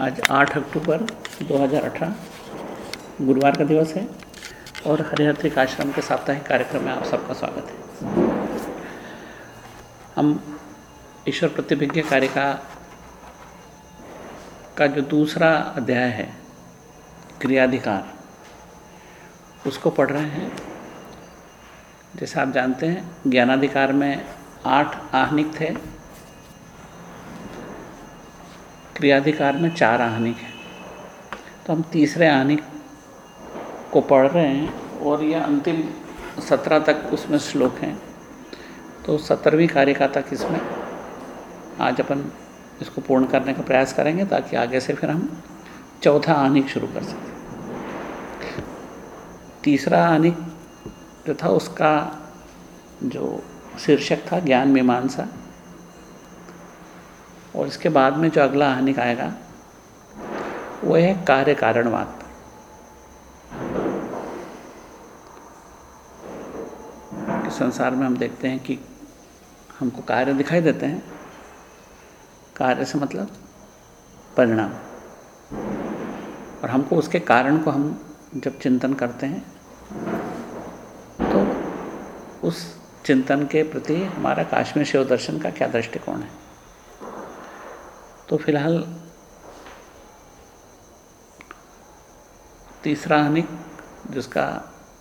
आज 8 अक्टूबर 2018 गुरुवार का दिवस है और हरिहत्रिक आश्रम के साप्ताहिक कार्यक्रम में आप सबका स्वागत है। हम ईश्वर प्रतिभिज्ञ कारिका का जो दूसरा अध्याय है, क्रियाधिकार, उसको पढ़ रहे हैं। जैसे आप जानते हैं, ज्ञानाधिकार में आठ आहनिक थे। क्रियाधिकार में चार आहनिक हैं। तो हम तीसरे आहनिक को पढ़ रहे हैं और यह अंतिम सत्रह तक उसमें श्लोक हैं। तो सत्रहवीं कारिका तक इसमें आज अपन इसको पूर्ण करने का प्रयास करेंगे ताकि आगे से फिर हम चौथा आनिक शुरू कर सकें। तीसरा आनिक जो था उसका जो शीर्षक था ज्ञान मीमांसा। और इसके बाद में जो अगला हानिक आएगा वो है कार्य कारणवाद कि संसार में हम देखते हैं कि हमको कार्य दिखाई देते हैं। कार्य से मतलब परिणाम। और हमको उसके कारण को हम जब चिंतन करते हैं तो उस चिंतन के प्रति हमारा काश्मीर शिव दर्शन का क्या दृष्टिकोण है? तो फ़िलहाल तीसरा हनिक जिसका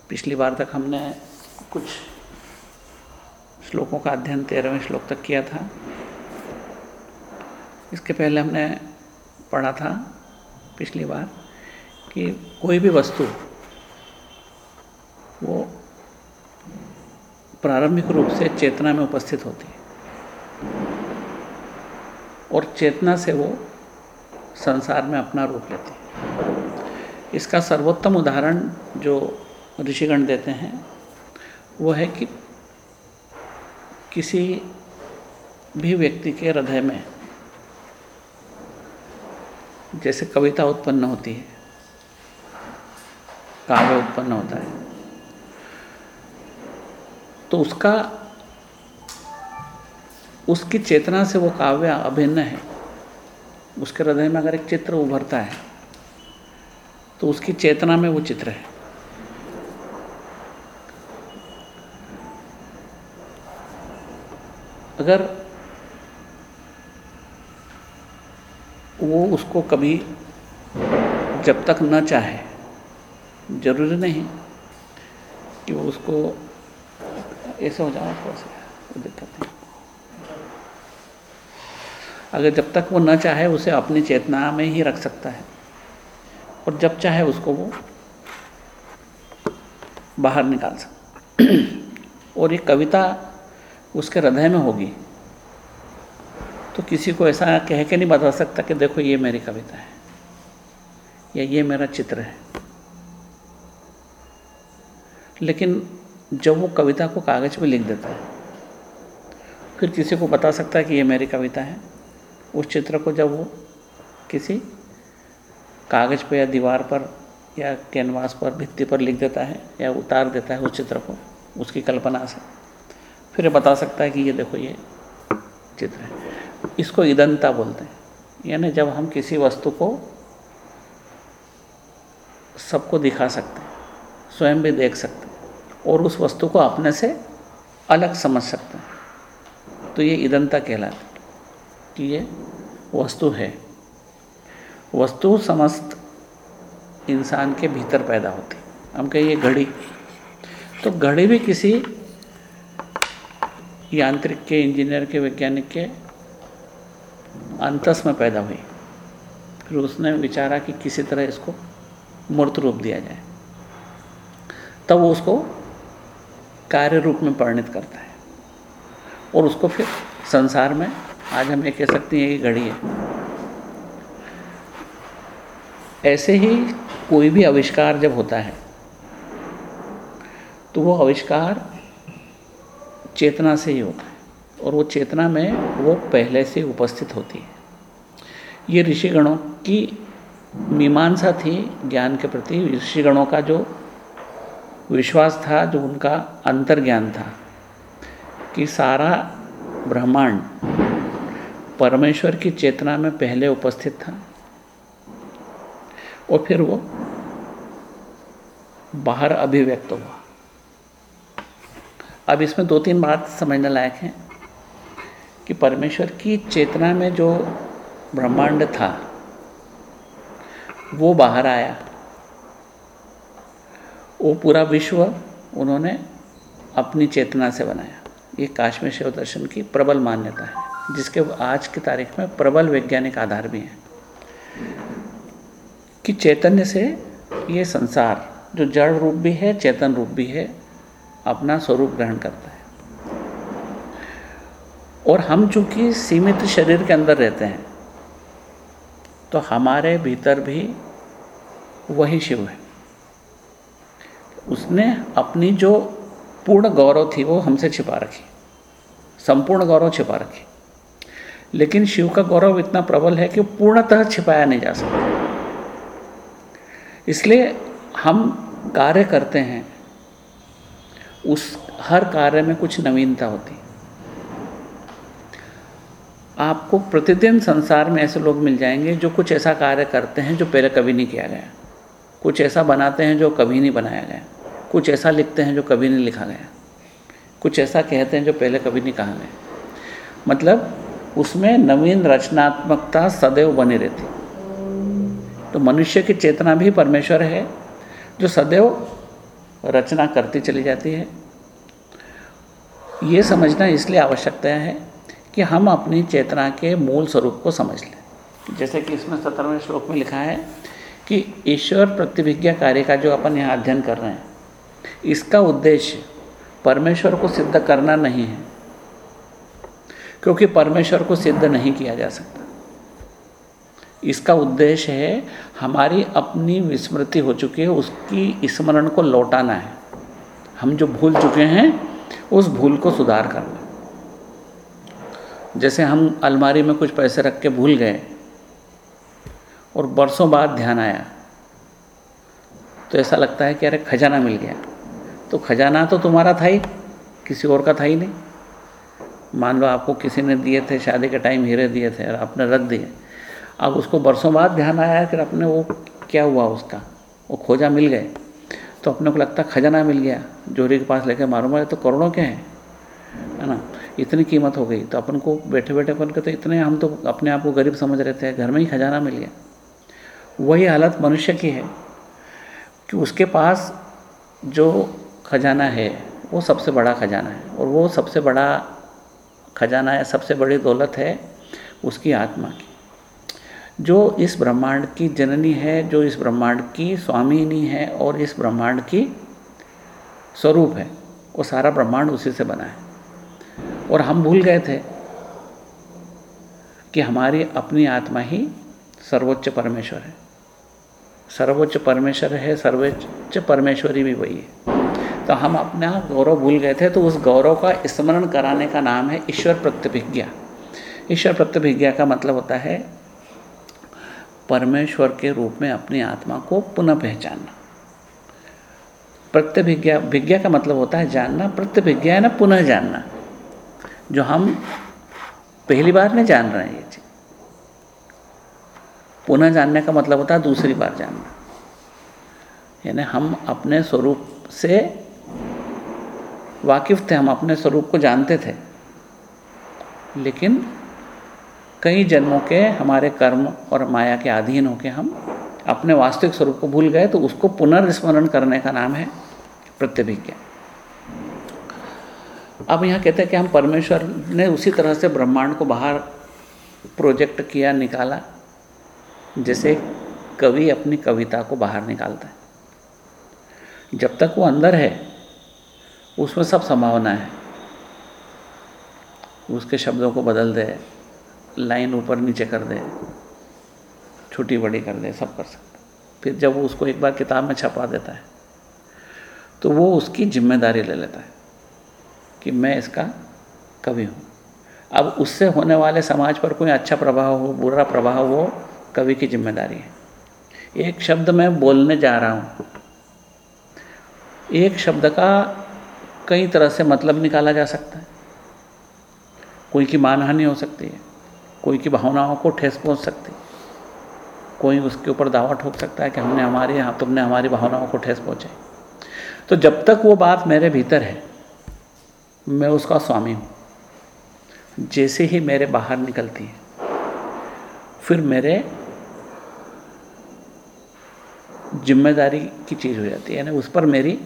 पिछली बार तक हमने कुछ श्लोकों का अध्ययन तेरहवें श्लोक तक किया था। इसके पहले हमने पढ़ा था पिछली बार कि कोई भी वस्तु वो प्रारंभिक रूप से चेतना में उपस्थित होती है। और चेतना से वो संसार में अपना रूप लेती है। इसका सर्वोत्तम उदाहरण जो ऋषिगण देते हैं, वो है कि किसी भी व्यक्ति के हृदय में जैसे कविता उत्पन्न होती है, काव्य उत्पन्न होता है तो उसका उसकी चेतना से वो काव्य अभिन्न है। उसके हृदय में अगर एक चित्र उभरता है तो उसकी चेतना में वो चित्र है। अगर वो उसको कभी जब तक न चाहे, ज़रूरी नहीं कि वो उसको ऐसे हो जाए, थोड़ा सा दिक्कत नहीं अगर जब तक वो न चाहे, उसे अपनी चेतना में ही रख सकता है। और जब चाहे, उसको वो बाहर निकाल सकता और ये कविता उसके हृदय में होगी। तो किसी को ऐसा कह के नहीं बता सकता कि देखो, ये मेरी कविता है, या ये मेरा चित्र है। लेकिन जब वो कविता को कागज़ पे लिख देता है, फिर किसी को बता सकता है कि ये मेरी कविता है। उस चित्र को जब वो किसी कागज़ पर या दीवार पर या कैनवास पर, भित्ति पर लिख देता है या उतार देता है उस चित्र को, उसकी कल्पना से, फिर बता सकता है कि ये देखो, ये चित्र है। इसको ईदनता बोलते हैं। यानी जब हम किसी वस्तु को सबको दिखा सकते हैं, स्वयं भी देख सकते हैं, और उस वस्तु को अपने से अलग समझ सकते हैं तो ये ईदनता कहलाती कि ये वस्तु है। वस्तु समस्त इंसान के भीतर पैदा होती। हम कहिए घड़ी। तो घड़ी भी किसी यांत्रिक के, इंजीनियर के, वैज्ञानिक के अंतस में पैदा हुई। फिर उसने विचारा कि किसी तरह इसको मूर्त रूप दिया जाए। तब वो उसको कार्य रूप में परिणित करता है। और उसको फिर संसार में आज हम ये कह सकते हैं कि घड़ी है। ऐसे ही कोई भी आविष्कार जब होता है तो वो आविष्कार चेतना से ही होता है और वो चेतना में वो पहले से उपस्थित होती है। ये ऋषिगणों की मीमांसा थी ज्ञान के प्रति। ऋषिगणों का जो विश्वास था, जो उनका अंतर्ज्ञान था कि सारा ब्रह्मांड परमेश्वर की चेतना में पहले उपस्थित था और फिर वो बाहर अभिव्यक्त हुआ। अब इसमें दो तीन बात समझने लायक हैं कि परमेश्वर की चेतना में जो ब्रह्मांड था, वो बाहर आया। वो पूरा विश्व उन्होंने अपनी चेतना से बनाया। ये काश्मीर शिव दर्शन की प्रबल मान्यता है। जिसके आज की तारीख में प्रबल वैज्ञानिक आधार भी हैं, कि चैतन्य से ये संसार, जो जड़ रूप भी है, चेतन रूप भी है, अपना स्वरूप ग्रहण करता है। और हम चूँकि सीमित शरीर के अंदर रहते हैं तो हमारे भीतर भी वही शिव है। उसने अपनी जो पूर्ण गौरव थी, वो हमसे छिपा रखी, संपूर्ण गौरव छिपा रखी। लेकिन शिव का गौरव इतना प्रबल है कि पूर्णतः छिपाया नहीं जा सकता। इसलिए हम कार्य करते हैं, उस हर कार्य में कुछ नवीनता होती आपको प्रतिदिन संसार में ऐसे लोग मिल जाएँगे जो कुछ ऐसा कार्य करते हैं जो पहले कभी नहीं किया गया। कुछ ऐसा बनाते हैं जो कभी नहीं बनाया गया। कुछ ऐसा लिखते हैं जो कभी नहीं लिखा गया। कुछ ऐसा कहते हैं जो पहले कभी नहीं कहा गया। मतलब उसमें नवीन रचनात्मकता सदैव बनी रहती तो मनुष्य की चेतना भी परमेश्वर है, जो सदैव रचना करती चली जाती है। ये समझना इसलिए आवश्यकता है कि हम अपनी चेतना के मूल स्वरूप को समझ लें। जैसे कि इसमें सत्रहवें श्लोक में लिखा है कि ईश्वर प्रतिभिज्ञा कार्य का जो अपन यहाँ अध्ययन कर रहे हैं, इसका उद्देश्य परमेश्वर को सिद्ध करना नहीं है। क्योंकि परमेश्वर को सिद्ध नहीं किया जा सकता। इसका उद्देश्य है, हमारी अपनी विस्मृति हो चुकी है, उसकी स्मरण को लौटाना है। हम जो भूल चुके हैं, उस भूल को सुधार करना। जैसे हम अलमारी में कुछ पैसे रख के भूल गए, और बरसों बाद ध्यान आया तो ऐसा लगता है कि अरे खजाना मिल गया। तो खजाना तो तुम्हारा था ही, किसी और का था ही नहीं। मान लो आपको किसी ने दिए थे, शादी के टाइम हीरे दिए थे और आपने रख दिए। अब उसको बरसों बाद ध्यान आया कि अपने वो क्या हुआ उसका? वो खोजा मिल गए। तो अपने को लगता खजाना मिल गया। जोरी के पास लेके मारो मारे तो करोड़ों के हैं। है ना? इतनी कीमत हो गई। तो अपन को बैठे बैठे अपन के तो इतने हम तो अपने आप को गरीब समझ रहे थे। घर में ही खजाना मिल गया। वही हालत मनुष्य की है कि उसके पास जो खजाना है, वो सबसे बड़ा खजाना है। और वो सबसे बड़ा खजाना है, सबसे बड़ी दौलत है उसकी आत्मा की। जो इस ब्रह्मांड की जननी है, जो इस ब्रह्मांड की स्वामिनी है और इस ब्रह्मांड की स्वरूप है, वो सारा ब्रह्मांड उसी से बना है। और हम भूल गए थे कि हमारी अपनी आत्मा ही सर्वोच्च परमेश्वर है। सर्वोच्च परमेश्वर है, सर्वोच्च परमेश्वरी भी वही है। तो हम अपना गौरव भूल गए थे तो उस गौरव का स्मरण कराने का नाम है ईश्वर प्रत्यभिज्ञा ईश्वर प्रत्यभिज्ञा का मतलब होता है परमेश्वर के रूप में अपनी आत्मा को पुनः पहचानना। प्रत्यभिज्ञा विज्ञा का मतलब होता है जानना प्रत्यभिज्ञा है ना पुनः जानना। जो हम पहली बार नहीं जान रहे हैं ये चीज़। पुनः जानने का मतलब होता है दूसरी बार जानना। यानी हम अपने स्वरूप से वाकिफ थे, हम अपने स्वरूप को जानते थे। लेकिन कई जन्मों के हमारे कर्म और माया के अधीन होकर हम अपने वास्तविक स्वरूप को भूल गए तो उसको पुनर्स्मरण करने का नाम है प्रत्यभिज्ञा अब यहाँ कहते हैं कि हम परमेश्वर ने उसी तरह से ब्रह्मांड को बाहर प्रोजेक्ट किया, निकाला, जैसे कवि अपनी कविता को बाहर निकालता है। जब तक वो अंदर है उसमें सब संभावना है। उसके शब्दों को बदल दे, लाइन ऊपर नीचे कर दे, छोटी बड़ी कर दे, सब कर सकता फिर जब वो उसको एक बार किताब में छपा देता है तो वो उसकी ज़िम्मेदारी ले लेता है कि मैं इसका कवि हूँ। अब उससे होने वाले समाज पर कोई अच्छा प्रभाव हो, बुरा प्रभाव हो, कवि की ज़िम्मेदारी है। एक शब्द मैं बोलने जा रहा हूँ। एक शब्द का कई तरह से मतलब निकाला जा सकता है। कोई की मानहानि हो सकती है, कोई की भावनाओं को ठेस पहुँच सकती है। कोई उसके ऊपर दावा ठोक सकता है कि हमने हमारे यहाँ तुमने हमारी भावनाओं को ठेस पहुँचाई। तो जब तक वो बात मेरे भीतर है, मैं उसका स्वामी हूँ। जैसे ही मेरे बाहर निकलती है, फिर मेरे ज़िम्मेदारी की चीज़ हो जाती है, यानी उस पर मेरी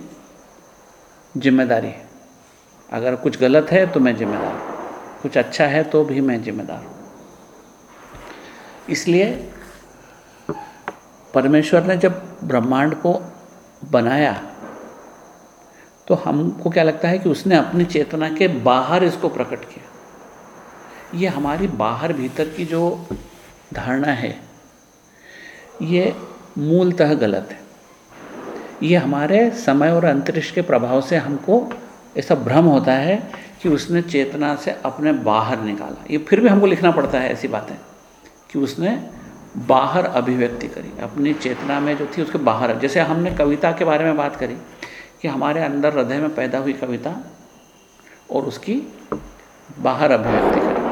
ज़िम्मेदारी है। अगर कुछ गलत है तो मैं जिम्मेदार हूँ। कुछ अच्छा है तो भी मैं जिम्मेदार हूँ। इसलिए परमेश्वर ने जब ब्रह्मांड को बनाया तो हमको क्या लगता है कि उसने अपनी चेतना के बाहर इसको प्रकट किया। ये हमारी बाहर भीतर की जो धारणा है, ये मूलतः गलत है। ये हमारे समय और अंतरिक्ष के प्रभाव से हमको ऐसा भ्रम होता है कि उसने चेतना से अपने बाहर निकाला। ये फिर भी हमको लिखना पड़ता है ऐसी बातें कि उसने बाहर अभिव्यक्ति करी, अपनी चेतना में जो थी उसके बाहर। जैसे हमने कविता के बारे में बात करी कि हमारे अंदर हृदय में पैदा हुई कविता और उसकी बाहर अभिव्यक्ति करी।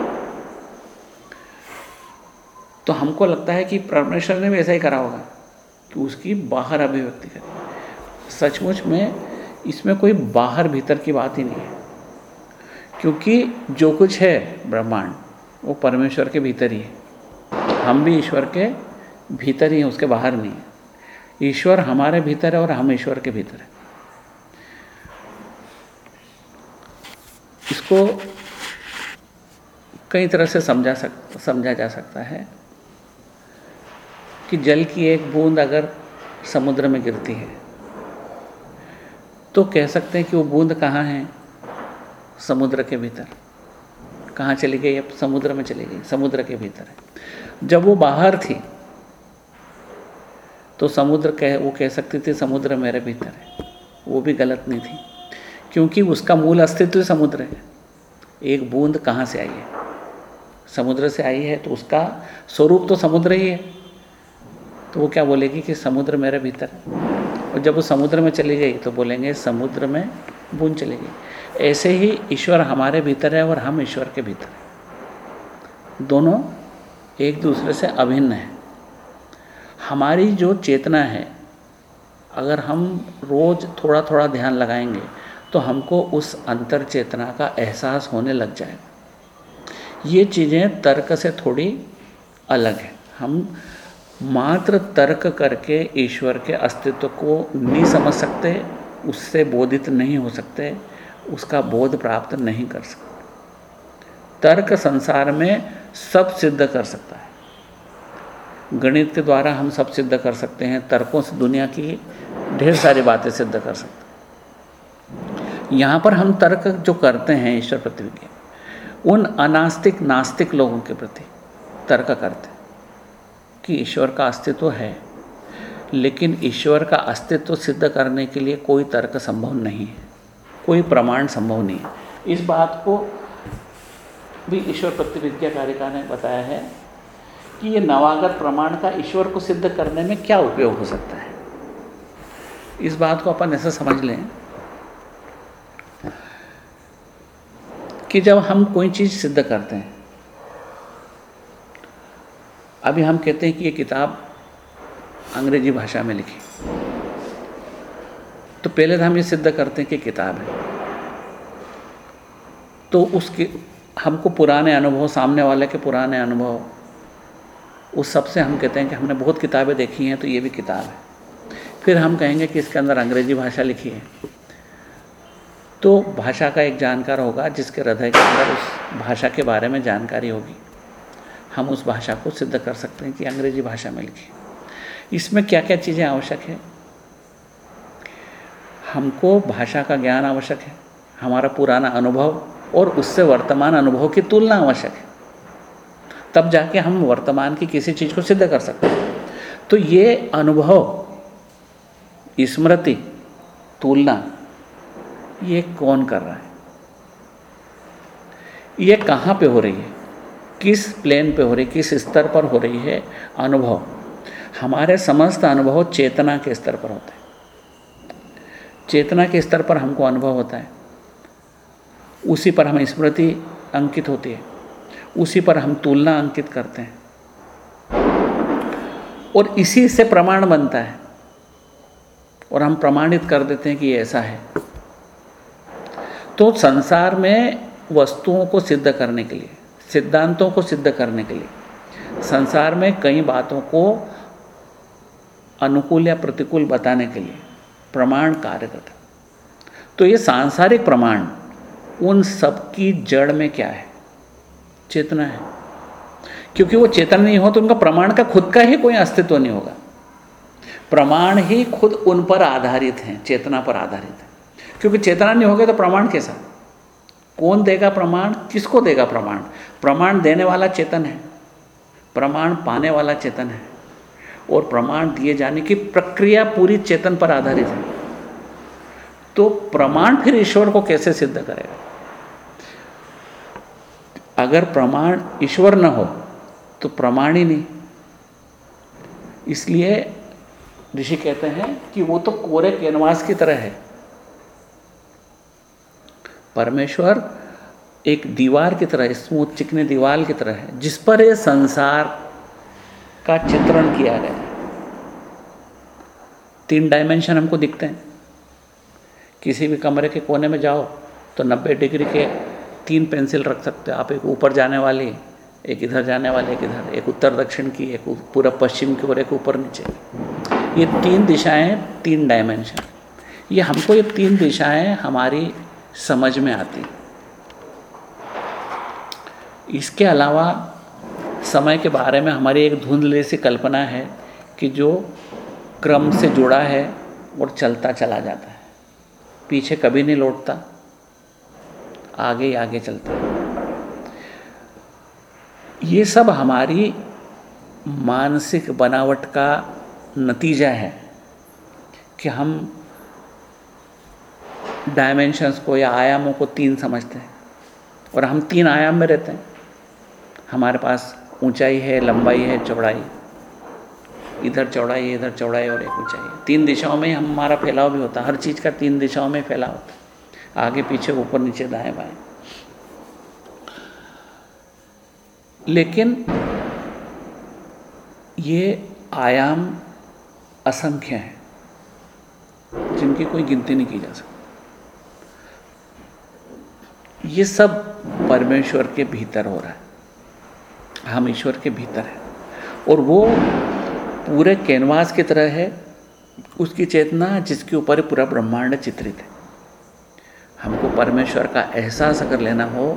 तो हमको लगता है कि परमेश्वर ने भी ऐसा ही करा होगा कि उसकी बाहर अभिव्यक्ति करी। सचमुच में इसमें कोई बाहर भीतर की बात ही नहीं है। क्योंकि जो कुछ है ब्रह्मांड, वो परमेश्वर के भीतर ही है। हम भी ईश्वर के भीतर ही हैं, उसके बाहर नहीं है। ईश्वर हमारे भीतर है और हम ईश्वर के भीतर है। इसको कई तरह से समझा सक, समझा जा सकता है कि जल की एक बूंद अगर समुद्र में गिरती है तो कह सकते हैं कि वो बूंद कहाँ है? समुद्र के भीतर। कहाँ चली गई? अब समुद्र में चली गई। समुद्र के भीतर है। जब वो बाहर थी तो समुद्र कह, वो कह सकती थी, समुद्र मेरे भीतर है। वो भी गलत नहीं थी। क्योंकि उसका मूल अस्तित्व समुद्र है। एक बूंद कहाँ से आई है? समुद्र से आई है तो उसका स्वरूप तो समुद्र ही है। तो वो क्या बोलेगी कि समुद्र मेरे भीतर है? और जब वो समुद्र में चली गई तो बोलेंगे, समुद्र में बूंद चली गई। ऐसे ही ईश्वर हमारे भीतर है और हम ईश्वर के भीतर हैं। दोनों एक दूसरे से अभिन्न है। हमारी जो चेतना है, अगर हम रोज़ थोड़ा थोड़ा ध्यान लगाएँगे तो हमको उस अंतर चेतना का एहसास होने लग जाएगा। ये चीज़ें तर्क से थोड़ी अलग है। हम मात्र तर्क करके ईश्वर के अस्तित्व को नहीं समझ सकते, उससे बोधित नहीं हो सकते, उसका बोध प्राप्त नहीं कर सकते। तर्क संसार में सब सिद्ध कर सकता है। गणित के द्वारा हम सब सिद्ध कर सकते हैं, तर्कों से दुनिया की ढेर सारी बातें सिद्ध कर सकते हैं। यहाँ पर हम तर्क जो करते हैं ईश्वर प्रतिज्ञा उन अनास्तिक नास्तिक लोगों के प्रति तर्क करते कि ईश्वर का अस्तित्व है, लेकिन ईश्वर का अस्तित्व सिद्ध करने के लिए कोई तर्क संभव नहीं है, कोई प्रमाण संभव नहीं है। इस बात को भी ईश्वर प्रतिविद्या कारिका ने बताया है कि ये नवागत प्रमाण का ईश्वर को सिद्ध करने में क्या उपयोग हो सकता है। इस बात को अपन ऐसा समझ लें कि जब हम कोई चीज़ सिद्ध करते हैं अभी हम कहते हैं कि ये किताब अंग्रेज़ी भाषा में लिखी। तो पहले तो हम ये सिद्ध करते हैं कि किताब है। तो उसकी, हमको पुराने अनुभव, सामने वाले के पुराने अनुभव उस सबसे हम कहते हैं कि हमने बहुत किताबें देखी हैं तो ये भी किताब है। फिर हम कहेंगे कि इसके अंदर अंग्रेज़ी भाषा लिखी है। तो भाषा का एक जानकार होगा, जिसके हृदय के अंदर उस भाषा के बारे में जानकारी होगी। हम उस भाषा को सिद्ध कर सकते हैं कि अंग्रेज़ी भाषा में लिखी। इसमें क्या क्या चीज़ें आवश्यक है? हमको भाषा का ज्ञान आवश्यक है, हमारा पुराना अनुभव और उससे वर्तमान अनुभव की तुलना आवश्यक है। तब जाके हम वर्तमान की किसी चीज़ को सिद्ध कर सकते हैं। तो ये अनुभव, स्मृति, तुलना, ये कौन कर रहा है? ये कहाँ पे हो रही है? किस प्लेन पे हो रही, किस स्तर पर हो रही है अनुभव? हमारे समस्त अनुभव चेतना के स्तर पर होते हैं। चेतना के स्तर पर हमको अनुभव होता है। उसी पर हमें स्मृति अंकित होती है। उसी पर हम तुलना अंकित करते हैं। और इसी से प्रमाण बनता है। और हम प्रमाणित कर देते हैं कि ऐसा है। तो संसार में वस्तुओं को सिद्ध करने के लिए सिद्धांतों को सिद्ध करने के लिए। संसार में कई बातों को अनुकूल या प्रतिकूल बताने के लिए प्रमाण कार्य करता तो ये सांसारिक प्रमाण, उन सब की जड़ में क्या है? चेतना है। क्योंकि वो चेतन नहीं हो तो उनका प्रमाण का खुद का ही कोई अस्तित्व नहीं होगा। प्रमाण ही खुद उन पर आधारित हैं, चेतना पर आधारित है। क्योंकि चेतना नहीं होगा तो प्रमाण कैसा? कौन देगा प्रमाण? किसको देगा प्रमाण? प्रमाण देने वाला चेतन है, प्रमाण पाने वाला चेतन है, और प्रमाण दिए जाने की प्रक्रिया पूरी चेतन पर आधारित है। तो प्रमाण फिर ईश्वर को कैसे सिद्ध करेगा? अगर प्रमाण ईश्वर न हो तो प्रमाण ही नहीं। इसलिए ऋषि कहते हैं कि वो तो कोरे कैनवास की तरह है। परमेश्वर एक दीवार की तरह स्मूथ चिकने दीवार की तरह है, जिस पर ये संसार का चित्रण किया गया है। तीन डायमेंशन हमको दिखते हैं। किसी भी कमरे के कोने में जाओ तो 90 डिग्री के तीन पेंसिल रख सकते हो। आप एक ऊपर जाने वाली, एक इधर जाने वाले, एक इधर, एक उत्तर दक्षिण की, एक पूरा पश्चिम की और एक ऊपर नीचे ये तीन दिशाएँ, तीन डायमेंशन ये हमको ये तीन दिशाएँ हमारी समझ में आती इसके अलावा समय के बारे में हमारी एक धुंधले सी कल्पना है कि जो क्रम से जुड़ा है और चलता चला जाता है। पीछे कभी नहीं लौटता, आगे ही आगे चलता है। ये सब हमारी मानसिक बनावट का नतीजा है कि हम डायमेंशंस को या आयामों को तीन समझते हैं और हम तीन आयाम में रहते हैं। हमारे पास ऊंचाई है, लंबाई है, चौड़ाई। इधर चौड़ाई इधर चौड़ाई और एक ऊंचाई। तीन दिशाओं में हमारा फैलाव भी होता है। हर चीज़ का तीन दिशाओं में फैलाव होता है। आगे, पीछे, ऊपर, नीचे, दाएँ, बाएँ। लेकिन ये आयाम असंख्य हैं, जिनकी कोई गिनती नहीं की जा सकती। ये सब परमेश्वर के भीतर हो रहा है। हम ईश्वर के भीतर हैं। और वो पूरे कैनवास की तरह है, उसकी चेतना जिसके ऊपर पूरा ब्रह्मांड चित्रित है। हमको परमेश्वर का एहसास अगर लेना हो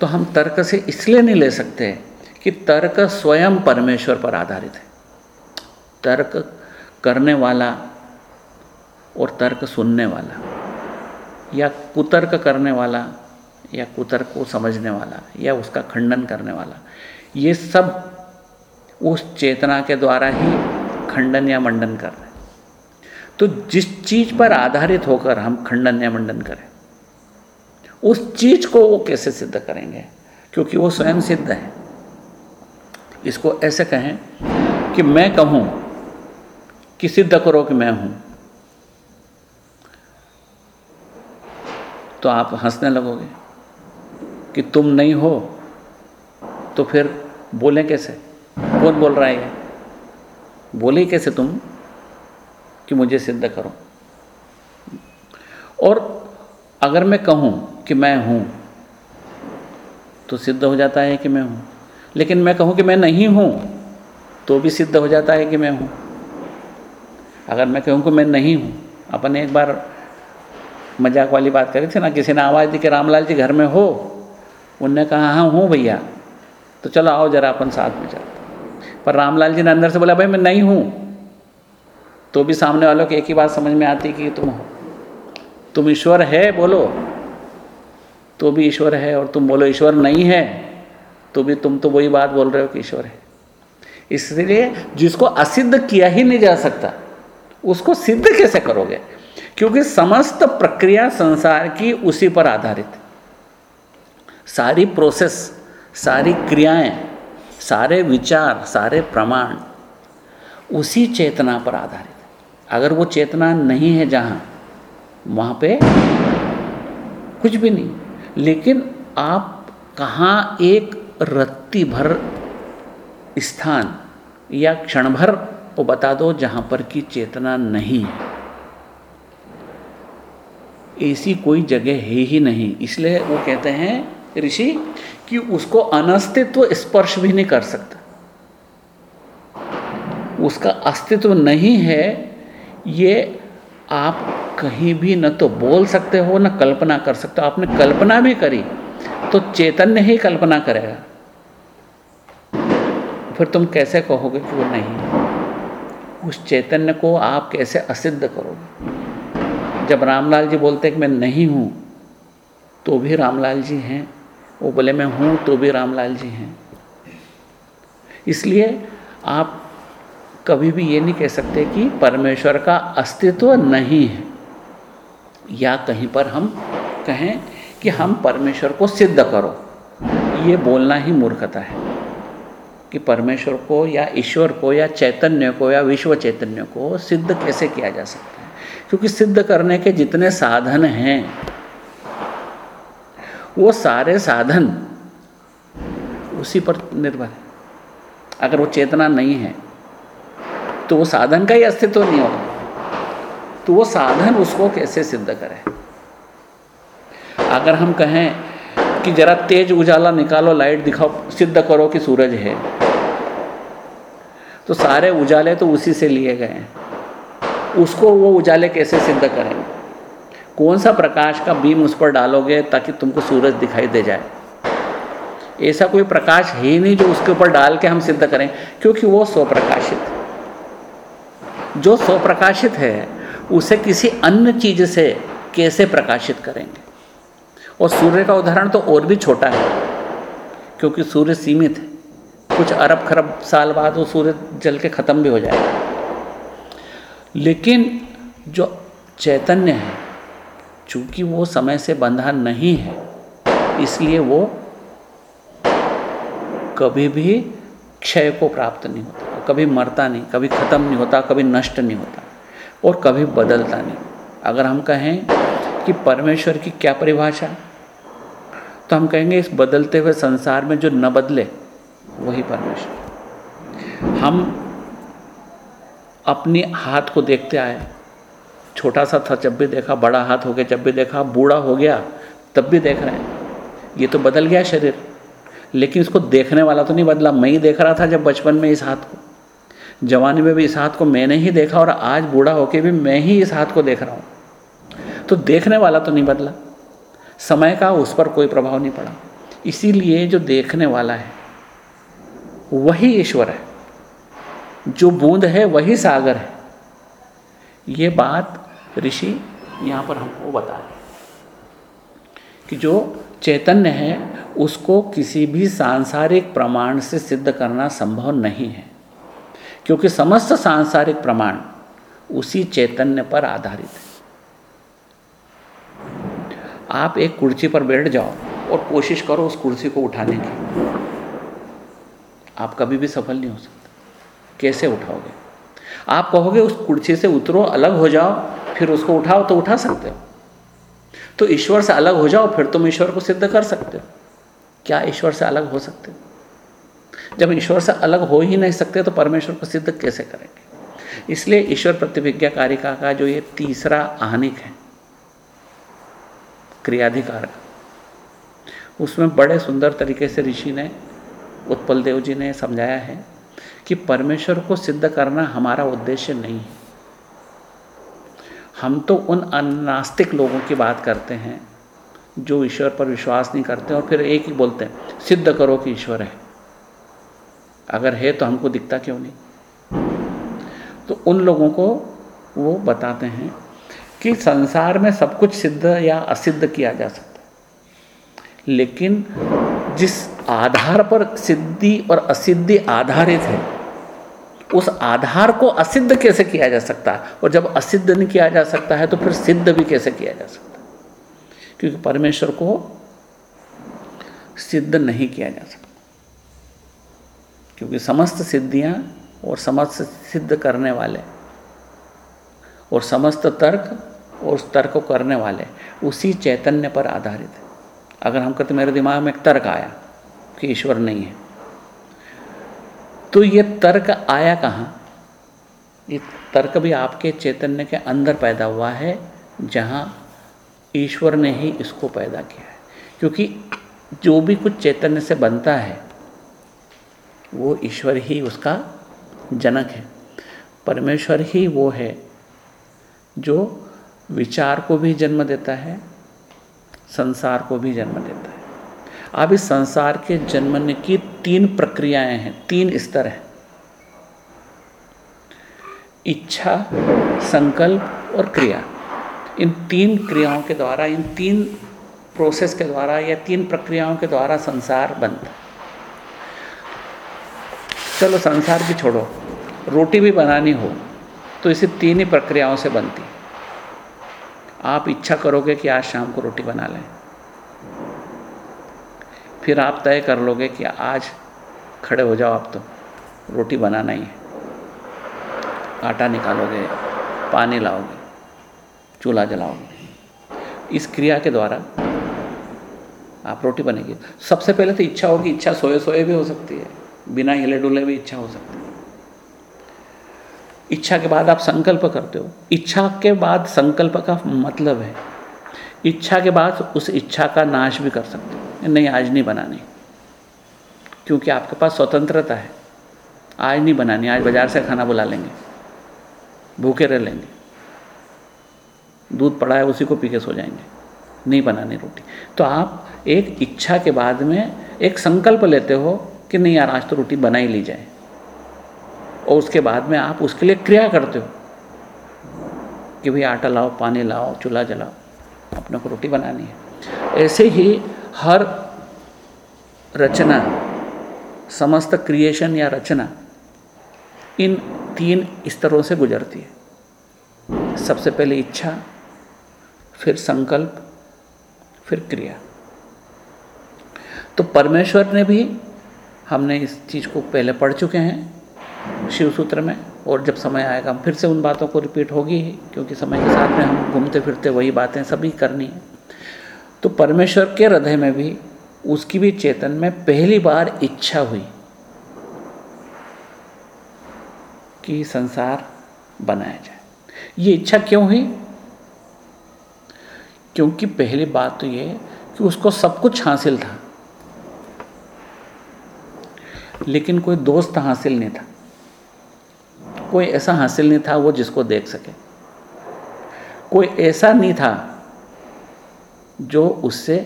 तो हम तर्क से इसलिए नहीं ले सकते कि तर्क स्वयं परमेश्वर पर आधारित है। तर्क करने वाला और तर्क सुनने वाला, या कुतर्क करने वाला, या कुतर्क को समझने वाला, या उसका खंडन करने वाला ये सब उस चेतना के द्वारा ही खंडन या मंडन कर रहे हैं। तो जिस चीज़ पर आधारित होकर हम खंडन या मंडन करें, उस चीज़ को वो कैसे सिद्ध करेंगे? क्योंकि वो स्वयं सिद्ध है। इसको ऐसे कहें कि मैं कहूँ कि सिद्ध करो कि मैं हूँ। तो आप हंसने लगोगे कि तुम नहीं हो तो फिर बोले कैसे? कौन बोल रहा है ये? बोले कैसे तुम कि मुझे सिद्ध करो? और अगर मैं कहूँ कि मैं हूँ तो सिद्ध हो जाता है कि मैं हूँ। लेकिन मैं कहूँ कि मैं नहीं हूँ तो भी सिद्ध हो जाता है कि मैं हूँ। अगर मैं कहूँ कि मैं नहीं हूँ, अपन एक बार मज़ाक वाली बात करी थी ना, किसी ने आवाज़ दी कि रामलाल जी घर में हो? उनने कहा हाँ हूँ भैया। तो चलो आओ जरा अपन साथ में चलते पर रामलाल जी ने अंदर से बोला, भाई मैं नहीं हूँ। तो भी सामने वालों की एक ही बात समझ में आती कि तुम हो। तुम ईश्वर है बोलो तो भी ईश्वर है और तुम बोलो ईश्वर नहीं है तो भी तुम तो वही बात बोल रहे हो कि ईश्वर है। इसलिए जिसको असिद्ध किया ही नहीं जा सकता, उसको सिद्ध कैसे करोगे? क्योंकि समस्त प्रक्रिया संसार की उसी पर आधारित सारी प्रोसेस सारी क्रियाएँ, सारे विचार, सारे प्रमाण उसी चेतना पर आधारित है। अगर वो चेतना नहीं है जहाँ, वहाँ पे कुछ भी नहीं। लेकिन आप कहाँ एक रत्ती भर स्थान या क्षण भर वो बता दो जहाँ पर की चेतना नहीं है। ऐसी कोई जगह है ही नहीं, इसलिए वो कहते हैं ऋषि, कि उसको अनस्तित्व स्पर्श भी नहीं कर सकता। उसका अस्तित्व नहीं है, ये आप कहीं भी न तो बोल सकते हो, न कल्पना कर सकते हो। आपने कल्पना भी करी तो चैतन्य ही कल्पना करेगा। फिर तुम कैसे कहोगे कि वो नहीं उस चैतन्य को आप कैसे असिद्ध करोगे? जब रामलाल जी बोलते हैं कि मैं नहीं हूँ तो भी रामलाल जी हैं। वो बोले, मैं हूँ तो भी रामलाल जी हैं। इसलिए आप कभी भी ये नहीं कह सकते कि परमेश्वर का अस्तित्व नहीं है, या कहीं पर हम कहें कि हम परमेश्वर को सिद्ध करो। ये बोलना ही मूर्खता है कि परमेश्वर को या ईश्वर को या चैतन्य को या विश्व चैतन्य को सिद्ध कैसे किया जा सकता है? क्योंकि सिद्ध करने के जितने साधन हैं वो सारे साधन उसी पर निर्भर है। अगर वो चेतना नहीं है तो वो साधन का ही अस्तित्व नहीं होगा। तो वो साधन उसको कैसे सिद्ध करे? अगर हम कहें कि जरा तेज उजाला निकालो, लाइट दिखाओ, सिद्ध करो कि सूरज है तो सारे उजाले तो उसी से लिए गए हैं। उसको वो उजाले कैसे सिद्ध करेंगे? कौन सा प्रकाश का बीम उस पर डालोगे ताकि तुमको सूरज दिखाई दे जाए? ऐसा कोई प्रकाश ही नहीं जो उसके ऊपर डाल के हम सिद्ध करें, क्योंकि वो स्वप्रकाशित जो स्वप्रकाशित है, उसे किसी अन्य चीज़ से कैसे प्रकाशित करेंगे? और सूर्य का उदाहरण तो और भी छोटा है, क्योंकि सूर्य सीमित है। कुछ अरब खरब साल बाद वो सूर्य जल के ख़त्म भी हो जाएगा। लेकिन जो चैतन्य है चूँकि वो समय से बंधा नहीं है, इसलिए वो कभी भी क्षय को प्राप्त नहीं होता, कभी मरता नहीं, कभी ख़त्म नहीं होता, कभी नष्ट नहीं होता और कभी बदलता नहीं। अगर हम कहें कि परमेश्वर की क्या परिभाषा तो हम कहेंगे इस बदलते हुए संसार में जो न बदले, वही परमेश्वर। हम अपने हाथ को देखते आए छोटा सा था, जब भी देखा, बड़ा हाथ हो गया, जब भी देखा, बूढ़ा हो गया, तब भी देख रहे हैं। ये तो बदल गया शरीर। लेकिन इसको देखने वाला तो नहीं बदला। मैं ही देख रहा था जब बचपन में इस हाथ को। जवानी में भी इस हाथ को मैंने ही देखा और आज बूढ़ा होके भी मैं ही इस हाथ को देख रहा हूँ। तो देखने वाला तो नहीं बदला। समय का उस पर कोई प्रभाव नहीं पड़ा। इसीलिए जो देखने वाला है, वही ईश्वर है। जो बूंद है, वही सागर है। ये बात ऋषि यहाँ पर हमको बता रहे कि जो चैतन्य है, उसको किसी भी सांसारिक प्रमाण से सिद्ध करना संभव नहीं है। क्योंकि समस्त सांसारिक प्रमाण उसी चैतन्य पर आधारित है। आप एक कुर्सी पर बैठ जाओ और कोशिश करो उस कुर्सी को उठाने की। आप कभी भी सफल नहीं हो सकते। कैसे उठाओगे? आप कहोगे उस कुर्सी से उतरो, अलग हो जाओ, फिर उसको उठाओ तो उठा सकते हो। तो ईश्वर से अलग हो जाओ, फिर तुम ईश्वर को सिद्ध कर सकते हो। क्या ईश्वर से अलग हो सकते हो? जब ईश्वर से अलग हो ही नहीं सकते तो परमेश्वर को सिद्ध कैसे करेंगे? इसलिए ईश्वर प्रतिभिज्ञाकारिका का जो ये तीसरा आहनिक है, क्रियाधिकार का, उसमें बड़े सुंदर तरीके से ऋषि ने उत्पल देव जी ने समझाया है कि परमेश्वर को सिद्ध करना हमारा उद्देश्य नहीं है। हम तो उन अनास्तिक लोगों की बात करते हैं, जो ईश्वर पर विश्वास नहीं करते और फिर एक ही बोलते हैं, सिद्ध करो कि ईश्वर है। अगर है तो हमको दिखता क्यों नहीं? तो उन लोगों को वो बताते हैं कि संसार में सब कुछ सिद्ध या असिद्ध किया जा सकता है। लेकिन जिस आधार पर सिद्धि और असिद्धि आधारित है उस आधार को असिद्ध कैसे किया जा सकता है? और जब असिद्ध नहीं किया जा सकता है तो फिर सिद्ध भी कैसे किया जा सकता है? क्योंकि परमेश्वर को सिद्ध नहीं किया जा सकता। क्योंकि समस्त सिद्धियाँ और समस्त सिद्ध करने वाले और समस्त तर्क और उस तर्क को करने वाले उसी चैतन्य पर आधारित है। अगर हम कहते मेरे दिमाग में एक तर्क आया कि ईश्वर नहीं है तो ये तर्क आया कहाँ? ये तर्क भी आपके चैतन्य के अंदर पैदा हुआ है, जहाँ ईश्वर ने ही इसको पैदा किया है। क्योंकि जो भी कुछ चैतन्य से बनता है, वो ईश्वर ही उसका जनक है। परमेश्वर ही वो है जो विचार को भी जन्म देता है, संसार को भी जन्म देता है। अब इस संसार के जन्मने की तीन प्रक्रियाएँ हैं, तीन स्तर हैं। इच्छा, संकल्प और क्रिया। इन तीन क्रियाओं के द्वारा, इन तीन प्रोसेस के द्वारा या तीन प्रक्रियाओं के द्वारा संसार बनता। चलो संसार भी छोड़ो, रोटी भी बनानी हो तो इसे तीन ही प्रक्रियाओं से बनती। आप इच्छा करोगे कि आज शाम को रोटी बना लें। फिर आप तय कर लोगे कि आज खड़े हो जाओ आप तो। रोटी बनाना ही है। आटा निकालोगे, पानी लाओगे, चूल्हा जलाओगे। इस क्रिया के द्वारा आप रोटी बनेगी। सबसे पहले तो इच्छा होगी, इच्छा सोए सोए भी हो सकती है। बिना हिले डुले भी इच्छा हो सकती है। इच्छा के बाद आप संकल्प करते हो। इच्छा के बाद संकल्प का मतलब है इच्छा के बाद उस इच्छा का नाश भी कर सकते हो। नहीं, आज नहीं बनानी। क्योंकि आपके पास स्वतंत्रता है। आज नहीं बनानी। आज बाज़ार से खाना बुला लेंगे। भूखे रह लेंगे। दूध पड़ा है, उसी को पी के सो जाएँगे। नहीं बनानी रोटी। तो आप एक इच्छा के बाद में एक संकल्प लेते हो कि नहीं यार, आज तो रोटी बना ही ली जाए। और उसके बाद में आप उसके लिए क्रिया करते हो कि भाई आटा लाओ, पानी लाओ, चूल्हा जलाओ। अपने को रोटी बनानी है। ऐसे ही हर रचना, समस्त क्रिएशन या रचना, इन तीन स्तरों से गुजरती है। सबसे पहले इच्छा, फिर संकल्प, फिर क्रिया। तो परमेश्वर ने भी हमने इस चीज़ को पहले पढ़ चुके हैं। शिव सूत्र में, और जब समय आएगा फिर से उन बातों को रिपीट होगी ही, क्योंकि समय के साथ में हम घूमते फिरते वही बातें सभी करनी है। तो परमेश्वर के हृदय में भी, उसकी भी चेतन में पहली बार इच्छा हुई कि संसार बनाया जाए। ये इच्छा क्यों हुई? क्योंकि पहली बात तो ये कि उसको सब कुछ हासिल था, लेकिन कोई दोस्त हासिल नहीं था। कोई ऐसा हासिल नहीं था वो जिसको देख सके। कोई ऐसा नहीं था जो उससे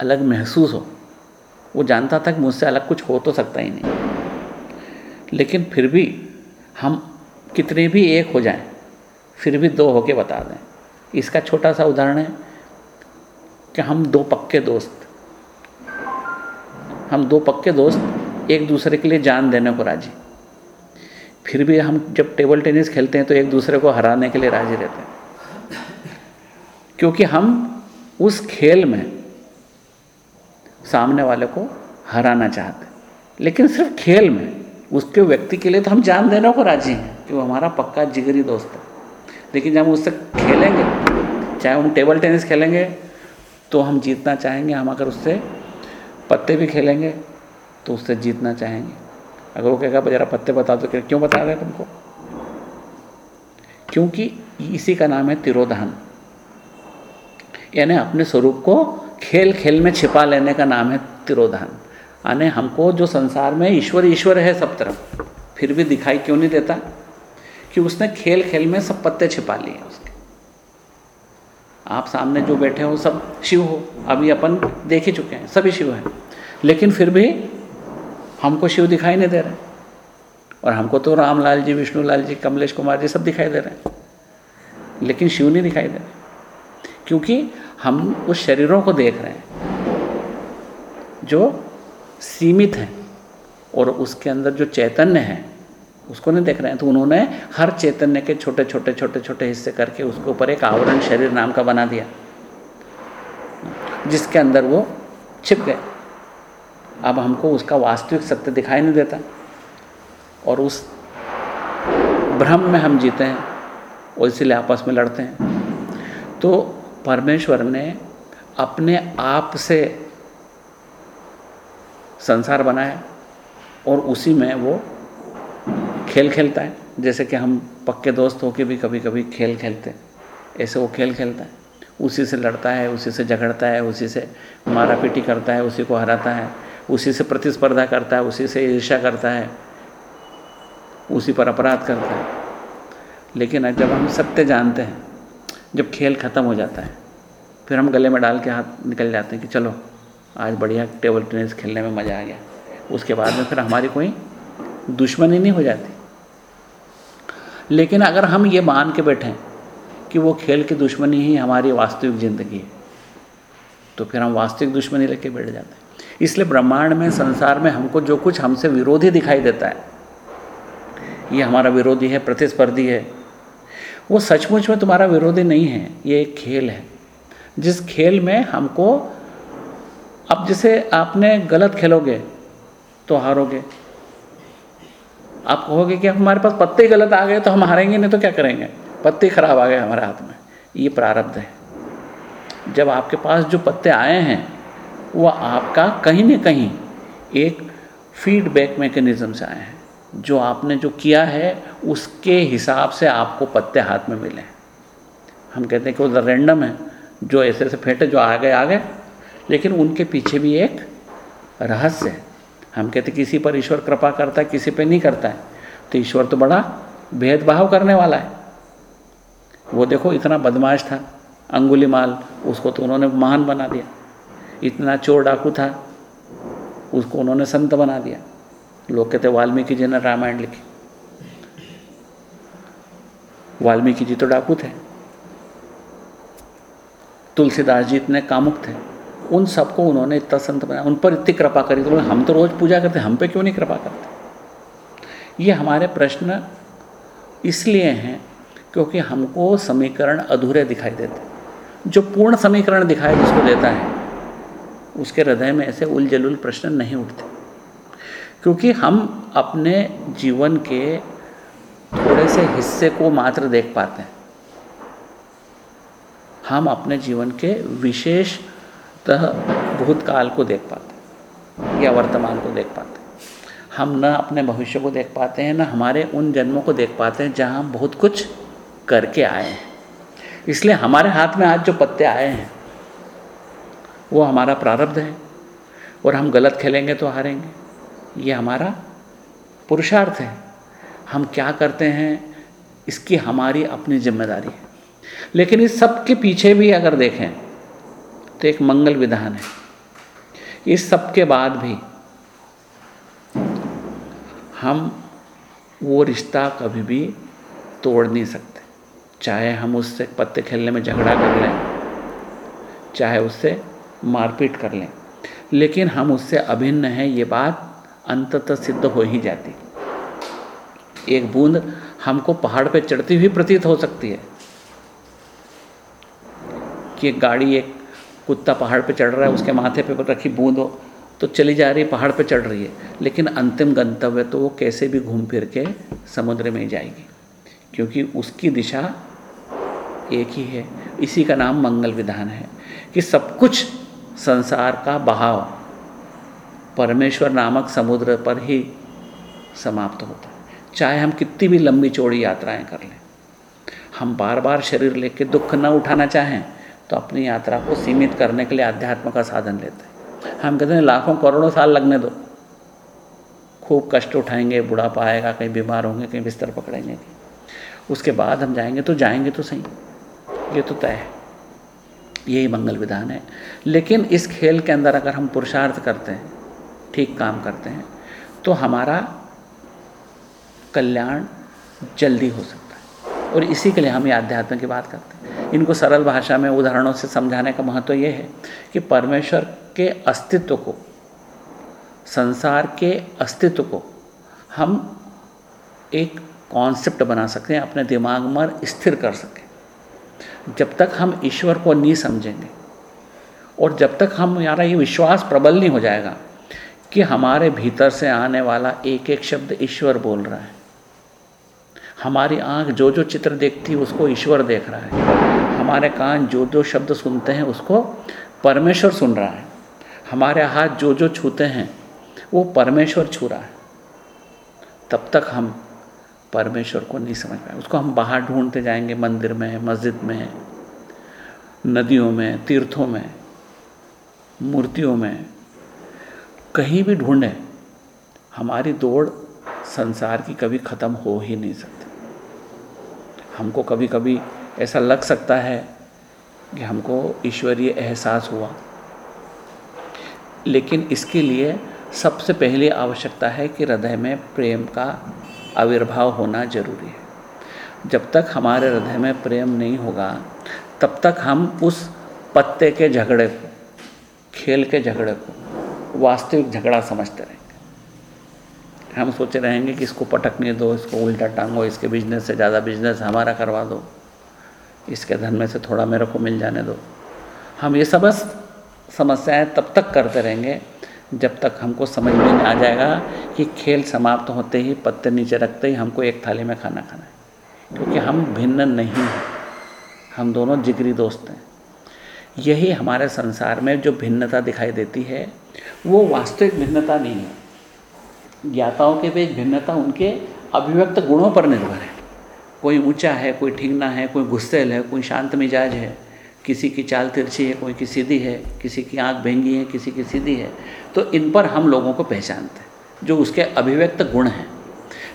अलग महसूस हो। वो जानता था कि मुझसे अलग कुछ हो तो सकता ही नहीं। लेकिन फिर भी हम कितने भी एक हो जाएँ, फिर भी दो होके बता दें। इसका छोटा सा उदाहरण है कि हम दो पक्के दोस्त, हम दो पक्के दोस्त एक दूसरे के लिए जान देने को राज़ी। फिर भी हम जब टेबल टेनिस खेलते हैं तो एक दूसरे को हराने के लिए राज़ी रहते हैं। क्योंकि हम उस खेल में सामने वाले को हराना चाहते हैं। लेकिन सिर्फ़ खेल में, उसके व्यक्ति के लिए तो हम जान देने को राज़ी हैं कि वो हमारा पक्का जिगरी दोस्त है। लेकिन जब हम उससे खेलेंगे, चाहे हम टेबल टेनिस खेलेंगे तो हम जीतना चाहेंगे। हम अगर उससे पत्ते भी खेलेंगे तो उससे जीतना चाहेंगे। अगर वो कहेगा जरा पत्ते बता दो, क्यों बता रहे तुमको? क्योंकि इसी का नाम है तिरोधान। यानी अपने स्वरूप को खेल खेल में छिपा लेने का नाम है तिरोधान। यानी हमको जो संसार में ईश्वर ईश्वर है सब तरफ़, फिर भी दिखाई क्यों नहीं देता? कि उसने खेल खेल में सब पत्ते छिपा लिए उसके। आप सामने जो बैठे हो, सब शिव हो। अभी अपन देख ही चुके हैं, सभी शिव हैं। लेकिन फिर भी हमको शिव दिखाई नहीं दे रहे। और हमको तो रामलाल जी, विष्णुलाल जी, कमलेश कुमार जी सब दिखाई दे रहे हैं। लेकिन शिव नहीं दिखाई दे रहे। क्योंकि हम उस शरीरों को देख रहे हैं, जो सीमित हैं और उसके अंदर जो चैतन्य है, उसको नहीं देख रहे हैं। तो उन्होंने हर चैतन्य के छोटे छोटे छोटे छोटे हिस्से करके उसके ऊपर एक आवरण शरीर नाम का बना दिया, जिसके अंदर वो छिप गए। अब हमको उसका वास्तविक सत्य दिखाई नहीं देता। और उस भ्रम में हम जीते हैं और इसीलिए आपस में लड़ते हैं। तो परमेश्वर ने अपने आप से संसार बनाया और उसी में वो खेल खेलता है। जैसे कि हम पक्के दोस्त होके भी कभी कभी खेल खेलते हैं। ऐसे वो खेल खेलता है। उसी से लड़ता है, उसी से झगड़ता है, उसी से मारा पीटी करता है, उसी को हराता है। उसी से प्रतिस्पर्धा करता है, उसी से ईर्षा करता है, उसी पर अपराध करता है। लेकिन जब हम सत्य जानते हैं, जब खेल ख़त्म हो जाता है, फिर हम गले में डाल के हाथ निकल जाते हैं कि चलो, आज बढ़िया टेबल टेनिस खेलने में मज़ा आ गया। उसके बाद में फिर हमारी कोई दुश्मनी नहीं हो जाती। लेकिन अगर हम ये मान के बैठें कि वो खेल की दुश्मनी ही हमारी वास्तविक ज़िंदगी है तो फिर हम वास्तविक दुश्मनी लेके बैठ जाते हैं। इसलिए ब्रह्मांड में, संसार में हमको जो कुछ हमसे विरोधी दिखाई देता है, ये हमारा विरोधी है, प्रतिस्पर्धी है, वो सचमुच में तुम्हारा विरोधी नहीं है, ये एक खेल है। जिस खेल में हमको, अब जैसे आपने गलत खेलोगे तो हारोगे। आप कहोगे कि हमारे पास पत्ते गलत आ गए तो हम हारेंगे नहीं तो क्या करेंगे? पत्ते खराब आ गए हमारे हाथ में। ये प्रारब्ध है। जब आपके पास जो पत्ते आए हैं वो आपका कहीं ना कहीं एक फीडबैक मैकेनिज़्म से आए हैं। जो आपने जो किया है, उसके हिसाब से आपको पत्ते हाथ में मिले हम कहते हैं कि वो रैंडम है, जो ऐसे ऐसे फेंटे, जो आ गए आ गए लेकिन उनके पीछे भी एक रहस्य है। हम कहते किसी पर ईश्वर कृपा करता है, किसी पर नहीं करता है। तो ईश्वर तो बड़ा भेदभाव करने वाला है। वो देखो, इतना बदमाश था, अंगुली माल, उसको तो उन्होंने महान बना दिया। इतना चोर डाकू था, उसको उन्होंने संत बना दिया। लोग कहते, वाल्मीकि जी ने रामायण लिखी। वाल्मीकि जी तो डाकू थे। तुलसीदास जी इतने कामुक थे। उन सबको उन्होंने इतना संत बनाया। उन पर इतनी कृपा करी तो हम तो रोज़ पूजा करते, हम पे क्यों नहीं कृपा करते? ये हमारे प्रश्न इसलिए हैं क्योंकि हमको समीकरण अधूरे दिखाई देते। जो पूर्ण समीकरण दिखाई जिसको देता है उसके हृदय में ऐसे उलझुल प्रश्न नहीं उठते। क्योंकि हम अपने जीवन के थोड़े से हिस्से को मात्र देख पाते हैं। हम अपने जीवन के विशेषतः भूतकाल को देख पाते हैं या वर्तमान को देख पाते हैं। हम न अपने भविष्य को देख पाते हैं, न हमारे उन जन्मों को देख पाते हैं जहाँ हम बहुत कुछ करके आए हैं। इसलिए हमारे हाथ में आज जो पत्ते आए हैं वो हमारा प्रारब्ध है। और हम गलत खेलेंगे तो हारेंगे। ये हमारा पुरुषार्थ है। हम क्या करते हैं, इसकी हमारी अपनी ज़िम्मेदारी है। लेकिन इस सब के पीछे भी अगर देखें तो एक मंगल विधान है। इस सब के बाद भी हम वो रिश्ता कभी भी तोड़ नहीं सकते। चाहे हम उससे पत्ते खेलने में झगड़ा कर लें, चाहे उससे मारपीट कर लें। लेकिन हम उससे अभिन्न हैं, ये बात अंततः सिद्ध हो ही जाती। एक बूंद हमको पहाड़ पे चढ़ती हुई प्रतीत हो सकती है कि एक गाड़ी, एक कुत्ता पहाड़ पे चढ़ रहा है, उसके माथे पे रखी बूंद हो तो चली जा रही, पहाड़ पे चढ़ रही है। लेकिन अंतिम गंतव्य तो वो कैसे भी घूम फिर के समुद्र में ही जाएगी, क्योंकि उसकी दिशा एक ही है। इसी का नाम मंगल विधान है कि सब कुछ संसार का बहाव परमेश्वर नामक समुद्र पर ही समाप्त होता है। चाहे हम कितनी भी लंबी चौड़ी यात्राएँ कर लें, हम बार बार शरीर लेके दुख न उठाना चाहें तो अपनी यात्रा को सीमित करने के लिए अध्यात्म का साधन लेते हैं। हम कहते हैं, लाखों करोड़ों साल लगने दो। खूब कष्ट उठाएँगे, बुढ़ापा आएगा, कहीं बीमार होंगे, कहीं बिस्तर पकड़ेंगे। उसके बाद हम जाएँगे तो जाएँगे तो सही। ये तो तय है। यही मंगल विधान है। लेकिन इस खेल के अंदर अगर हम पुरुषार्थ करते हैं, ठीक काम करते हैं तो हमारा कल्याण जल्दी हो सकता है। और इसी के लिए हम ये अध्यात्म की बात करते हैं। इनको सरल भाषा में उदाहरणों से समझाने का महत्व ये है कि परमेश्वर के अस्तित्व को, संसार के अस्तित्व को हम एक कॉन्सेप्ट बना सकते हैं, अपने दिमाग में स्थिर कर सकें। जब तक हम ईश्वर को नहीं समझेंगे और जब तक हम हमारा ये विश्वास प्रबल नहीं हो जाएगा कि हमारे भीतर से आने वाला एक एक शब्द ईश्वर बोल रहा है। हमारी आँख जो जो चित्र देखती है, उसको ईश्वर देख रहा है। हमारे कान जो जो शब्द सुनते हैं, उसको परमेश्वर सुन रहा है। हमारे हाथ जो जो छूते हैं, वो परमेश्वर छू रहा है। तब तक हम परमेश्वर को नहीं समझ पाए उसको हम बाहर ढूंढते जाएँगे मंदिर में, मस्जिद में, नदियों में, तीर्थों में, मूर्तियों में। कहीं भी ढूंढें, हमारी दौड़ संसार की कभी ख़त्म हो ही नहीं सकती। हमको कभी कभी ऐसा लग सकता है कि हमको ईश्वरीय एहसास हुआ। लेकिन इसके लिए सबसे पहली आवश्यकता है कि हृदय में प्रेम का आविर्भाव होना ज़रूरी है। जब तक हमारे हृदय में प्रेम नहीं होगा, तब तक हम उस पत्ते के झगड़े को, खेल के झगड़े को, वास्तविक झगड़ा समझते रहेंगे। हम सोचे रहेंगे कि इसको पटकने दो, इसको उल्टा टांगो, इसके बिज़नेस से ज़्यादा बिज़नेस हमारा करवा दो। इसके धन में से थोड़ा मेरे को मिल जाने दो। हम ये सब समस्याएँ तब तक करते रहेंगे जब तक हमको समझ में आ जाएगा कि खेल समाप्त होते ही पत्ते नीचे रखते ही हमको एक थाली में खाना खाना है। क्योंकि हम भिन्न नहीं हैं। हम दोनों जिगरी दोस्त हैं। यही हमारे संसार में जो भिन्नता दिखाई देती है, वो वास्तविक भिन्नता नहीं है। ज्ञाताओं के बीच भिन्नता उनके अभिव्यक्त गुणों पर निर्भर है। कोई ऊँचा है, कोई ठीकना है, कोई गुस्सेल है, कोई शांत मिजाज है। किसी की चाल तिरछी है, कोई की सीधी है, किसी की आँख भेंगी है, किसी की सीधी है तो इन पर हम लोगों को पहचानते हैं, जो उसके अभिव्यक्त गुण हैं।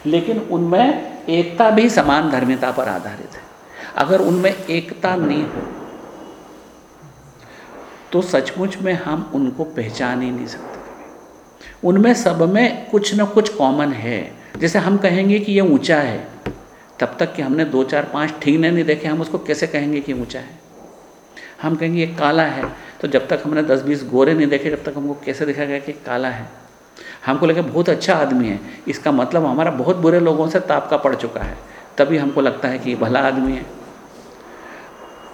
लेकिन उनमें एकता भी समान धर्मिता पर आधारित है। अगर उनमें एकता नहीं हो तो सचमुच में हम उनको पहचान ही नहीं सकते। उनमें सब में कुछ न कुछ कॉमन है। जैसे हम कहेंगे कि ये ऊँचा है, तब तक कि हमने दो, चार, पाँच ठीकने नहीं देखे, हम उसको कैसे कहेंगे कि ऊँचा है? हम कहेंगे ये काला है। तो जब तक हमने दस बीस गोरे नहीं देखे जब तक हमको कैसे देखा गया कि काला है? हमको लगे बहुत अच्छा आदमी है। इसका मतलब हमारा बहुत बुरे लोगों से ताप का पड़ चुका है। तभी हमको लगता है कि ये भला आदमी है।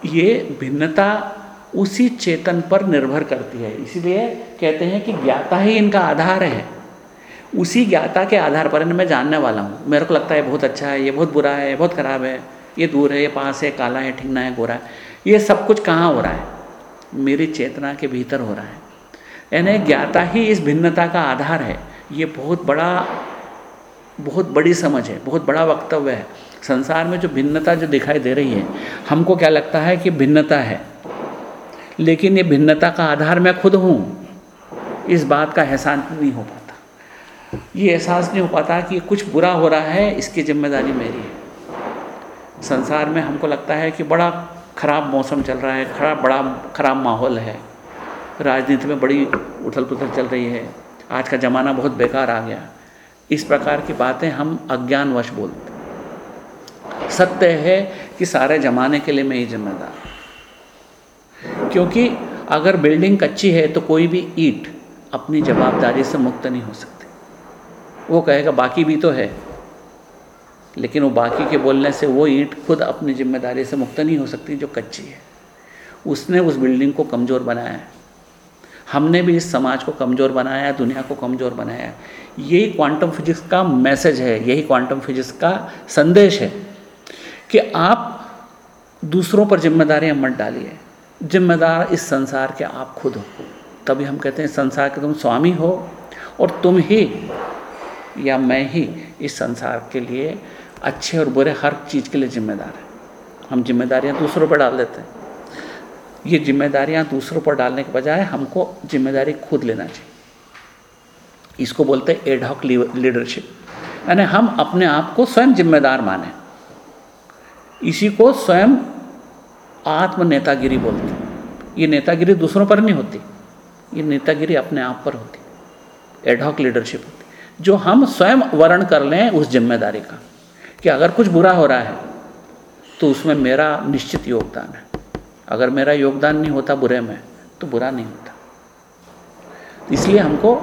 ये भिन्नता उसी चेतन पर निर्भर करती है। इसीलिए कहते हैं कि ज्ञाता ही इनका आधार है। उसी ज्ञाता के आधार पर मैं जानने वाला हूँ। मेरे को लगता है बहुत अच्छा है, ये बहुत बुरा है, ये बहुत ख़राब है, ये दूर है, ये पास है, काला है ठिकना है, गोरा है। ये सब कुछ कहाँ हो रहा है? मेरी चेतना के भीतर हो रहा है। यानी ज्ञाता ही इस भिन्नता का आधार है। ये बहुत बड़ा, बहुत बड़ी समझ है, बहुत बड़ा वक्तव्य है। संसार में जो भिन्नता जो दिखाई दे रही है, हमको क्या लगता है कि भिन्नता है? लेकिन ये भिन्नता का आधार मैं खुद हूँ। इस बात का एहसास नहीं हो पाता। ये एहसास नहीं हो पाता कि कुछ बुरा हो रहा है, इसकी ज़िम्मेदारी मेरी है। संसार में हमको लगता है कि बड़ा ख़राब मौसम चल रहा है, खराब, बड़ा ख़राब माहौल है। राजनीति में बड़ी उथल पुथल चल रही है। आज का ज़माना बहुत बेकार आ गया। इस प्रकार की बातें हम अज्ञानवश बोलते सत्य है कि सारे ज़माने के लिए मैं ही जिम्मेदार क्योंकि अगर बिल्डिंग कच्ची है तो कोई भी ईट अपनी जवाबदारी से मुक्त नहीं हो सकती। वो कहेगा, बाकी भी तो है। लेकिन वो बाकी के बोलने से वो ईंट खुद अपनी ज़िम्मेदारी से मुक्त नहीं हो सकती, जो कच्ची है। उसने उस बिल्डिंग को कमज़ोर बनाया है। हमने भी इस समाज को कमज़ोर बनाया दुनिया को कमज़ोर बनाया यही क्वांटम फिजिक्स का मैसेज है, यही क्वांटम फिजिक्स का संदेश है कि आप दूसरों पर जिम्मेदारियाँ मत डालिए। जिम्मेदार इस संसार के आप खुद हो। तभी हम कहते हैं, संसार के तुम स्वामी हो और तुम ही या मैं ही इस संसार के लिए अच्छे और बुरे हर चीज़ के लिए जिम्मेदार है। हम जिम्मेदारियाँ दूसरों पर डाल देते हैं। ये जिम्मेदारियाँ दूसरों पर डालने के बजाय हमको ज़िम्मेदारी खुद लेना चाहिए। इसको बोलते हैं एडहॉक लीडरशिप यानी हम अपने आप को स्वयं जिम्मेदार माने। इसी को स्वयं आत्म नेतागिरी बोलते हैं। ये नेतागिरी दूसरों पर नहीं होती। ये नेतागिरी अपने आप पर होती। एडहॉक लीडरशिप होती। जो हम स्वयं वर्ण कर लें उस ज़िम्मेदारी का। कि अगर कुछ बुरा हो रहा है तो उसमें मेरा निश्चित योगदान है। अगर मेरा योगदान नहीं होता बुरे में तो बुरा नहीं होता। इसलिए हमको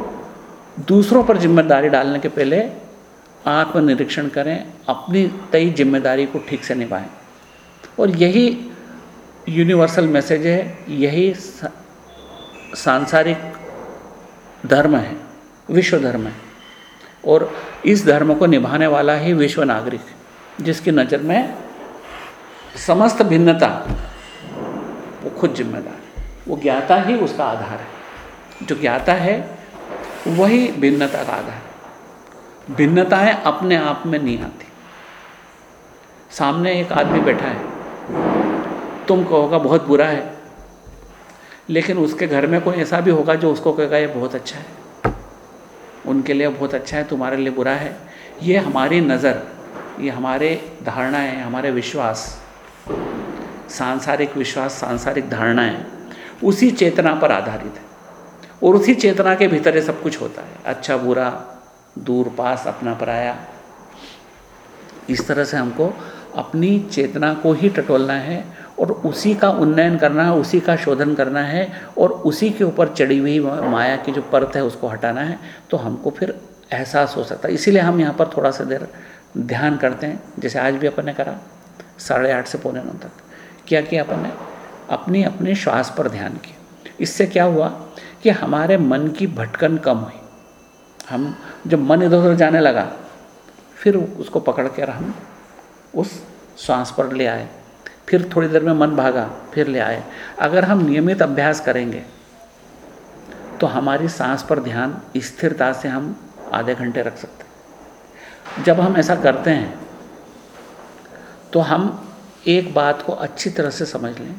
दूसरों पर ज़िम्मेदारी डालने के पहले आत्मनिरीक्षण करें, अपनी तय ज़िम्मेदारी को ठीक से निभाएँ। और यही यूनिवर्सल मैसेज है, यही सांसारिक धर्म है, विश्व धर्म है। और इस धर्म को निभाने वाला ही विश्व नागरिक, जिसकी नज़र में समस्त भिन्नता, वो खुद जिम्मेदार है। वो ज्ञाता ही उसका आधार है। जो ज्ञाता है, वही भिन्नता का आधार है। भिन्नताएँ अपने आप में नहीं आती। सामने एक आदमी बैठा है। तुम कहोगा, बहुत बुरा है। लेकिन उसके घर में कोई ऐसा भी होगा जो उसको कहेगा, ये बहुत अच्छा है। उनके लिए बहुत अच्छा है, तुम्हारे लिए बुरा है। ये हमारी नज़र, ये हमारे धारणाएँ, हमारे विश्वास, सांसारिक विश्वास, सांसारिक धारणाएँ, उसी चेतना पर आधारित है। और उसी चेतना के भीतर ये सब कुछ होता है। अच्छा बुरा, दूर, पास, अपना पराया, इस तरह से हमको अपनी चेतना को ही टटोलना है और उसी का उन्नयन करना है, उसी का शोधन करना है और उसी के ऊपर चढ़ी हुई माया की जो परत है उसको हटाना है तो हमको फिर एहसास हो सकता है। इसीलिए हम यहाँ पर थोड़ा सा देर ध्यान करते हैं। जैसे आज भी अपन ने करा, साढ़े आठ से पौने नौ तक, क्या किया अपन ने? अपनी अपने श्वास पर ध्यान किया। इससे क्या हुआ कि हमारे मन की भटकन कम हुई। हम जब मन इधर उधर जाने लगा, फिर उसको पकड़ कर हम उस श्वास पर ले आए। फिर थोड़ी देर में मन भागा, फिर ले आए। अगर हम नियमित अभ्यास करेंगे तो हमारी सांस पर ध्यान स्थिरता से हम आधे घंटे रख सकते जब हम ऐसा करते हैं तो हम एक बात को अच्छी तरह से समझ लें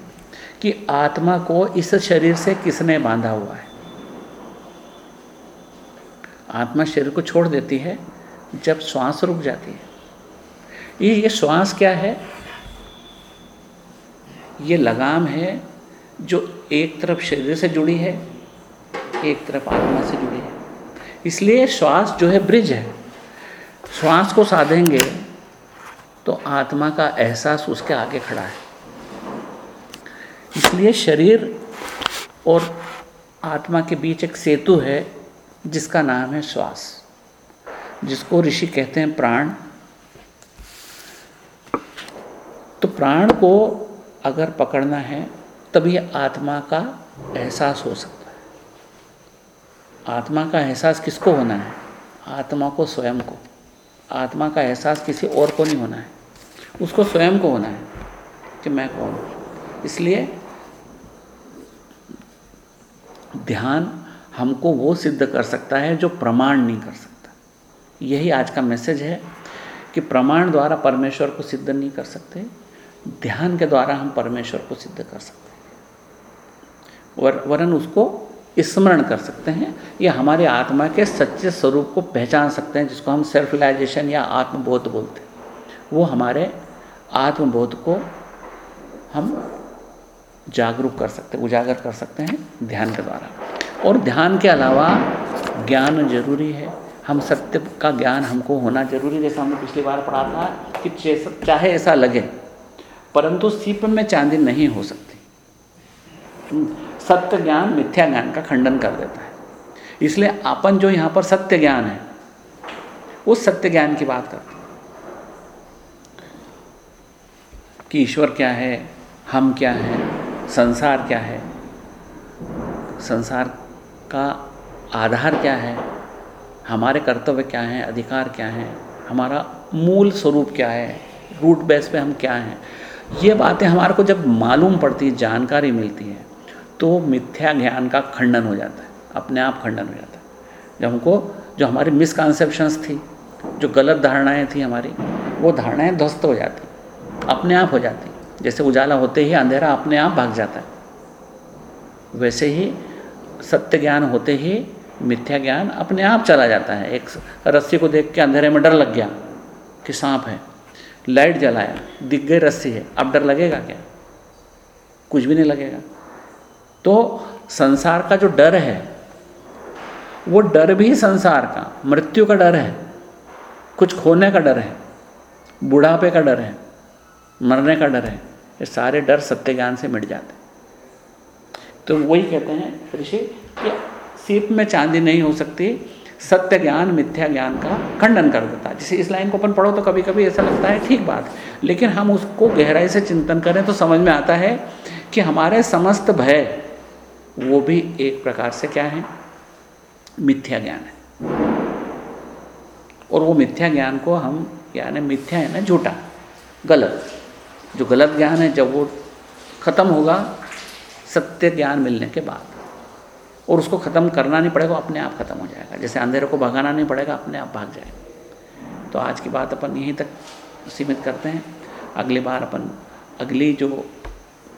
कि आत्मा को इस शरीर से किसने बांधा हुआ है। आत्मा शरीर को छोड़ देती है, जब श्वास रुक जाती है। ये ये श्वास क्या है? ये लगाम है जो एक तरफ़ शरीर से जुड़ी है, एक तरफ़ आत्मा से जुड़ी है। इसलिए श्वास जो है ब्रिज है। श्वास को साधेंगे तो आत्मा का एहसास उसके आगे खड़ा है। इसलिए शरीर और आत्मा के बीच एक सेतु है, जिसका नाम है श्वास, जिसको ऋषि कहते हैं प्राण। तो प्राण को अगर पकड़ना है, तभी आत्मा का एहसास हो सकता है। आत्मा का एहसास किसको होना है? आत्मा को स्वयं को। आत्मा का एहसास किसी और को नहीं होना है। उसको स्वयं को होना है कि मैं कौन हूँ। इसलिए ध्यान हमको वो सिद्ध कर सकता है जो प्रमाण नहीं कर सकता। यही आज का मैसेज है कि प्रमाण द्वारा परमेश्वर को सिद्ध नहीं कर सकते। ध्यान के द्वारा हम परमेश्वर को सिद्ध कर सकते हैं। वर, वरन उसको स्मरण कर सकते हैं या हमारे आत्मा के सच्चे स्वरूप को पहचान सकते हैं, जिसको हम सेल्फ रिलाइजेशन या आत्मबोध बोलते हैं। वो हमारे आत्मबोध को हम जागरूक कर सकते उजागर कर सकते हैं ध्यान के द्वारा। और ध्यान के अलावा ज्ञान ज़रूरी है। हम सत्य का ज्ञान हमको होना ज़रूरी जैसा हमने पिछली बार पढ़ा था कि चाहे ऐसा लगे परंतु सीप में चांदी नहीं हो सकती। सत्य ज्ञान मिथ्या ज्ञान का खंडन कर देता है। इसलिए अपन जो यहाँ पर सत्य ज्ञान है, उस सत्य ज्ञान की बात करते हैं कि ईश्वर क्या है, हम क्या हैं, संसार क्या है, संसार का आधार क्या है, हमारे कर्तव्य क्या हैं, अधिकार क्या हैं, हमारा मूल स्वरूप क्या है, रूट बेस पे हम क्या हैं ये बातें हमारे को जब मालूम पड़ती है, जानकारी मिलती है तो मिथ्या ज्ञान का खंडन हो जाता है, अपने आप खंडन हो जाता है। जब हमको, जो हमारी मिसकॉन्सेप्शंस थी, जो गलत धारणाएँ थी हमारी, वो धारणाएँ ध्वस्त हो जाती, अपने आप हो जाती। जैसे उजाला होते ही अंधेरा अपने आप भाग जाता है। वैसे ही सत्य ज्ञान होते ही मिथ्या ज्ञान अपने आप चला जाता है। एक रस्सी को देख के अंधेरे में डर लग गया कि सांप है। लाइट जलाया दिख गई रस्सी है। अब डर लगेगा क्या? कुछ भी नहीं लगेगा। तो संसार का जो डर है, वो डर भी संसार का, मृत्यु का डर है। कुछ खोने का डर है, बुढ़ापे का डर है, मरने का डर है, ये सारे डर सत्य ज्ञान से मिट जाते तो वही कहते हैं ऋषि कि सीप में चांदी नहीं हो सकती सत्य ज्ञान मिथ्या ज्ञान का खंडन कर देता है। जैसे इस लाइन को अपन पढ़ो तो कभी कभी ऐसा लगता है, ठीक बात। लेकिन हम उसको गहराई से चिंतन करें तो समझ में आता है कि हमारे समस्त भय, वो भी एक प्रकार से क्या है? मिथ्या ज्ञान है। और वो मिथ्या ज्ञान को हम, यानी मिथ्या है ना, झूठा, गलत। जो गलत ज्ञान है, जब वो खत्म होगा, सत्य ज्ञान मिलने के बाद। और उसको ख़त्म करना नहीं पड़ेगा अपने आप ख़त्म हो जाएगा। जैसे अंधेरे को भगाना नहीं पड़ेगा, अपने आप भाग जाएगा। तो आज की बात अपन यहीं तक सीमित करते हैं। अगली बार अपन अगली जो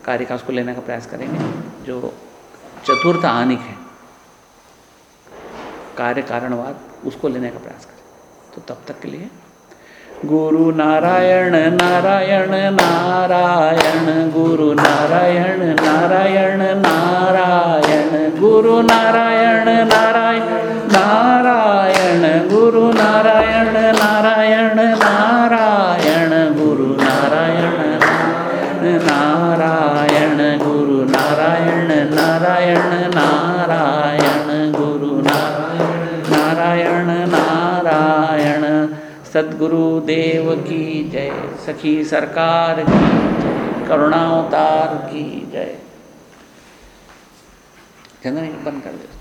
कार्य का उसको लेने का प्रयास करेंगे, जो चतुर्थ आनिक है, कार्य कारणवाद, उसको लेने का प्रयास करें। तो तब तक के लिए गुरु नारायण नारायण नारायण, गुरु नारायण नारायण नारायण, गुरु नारायण नारायण नारायण, गुरु नारायण नारायण नारायण सदगुरुदेव की जय। सखी सरकार की जय। करुणावतार की जय। चंद्र बंद कर दे।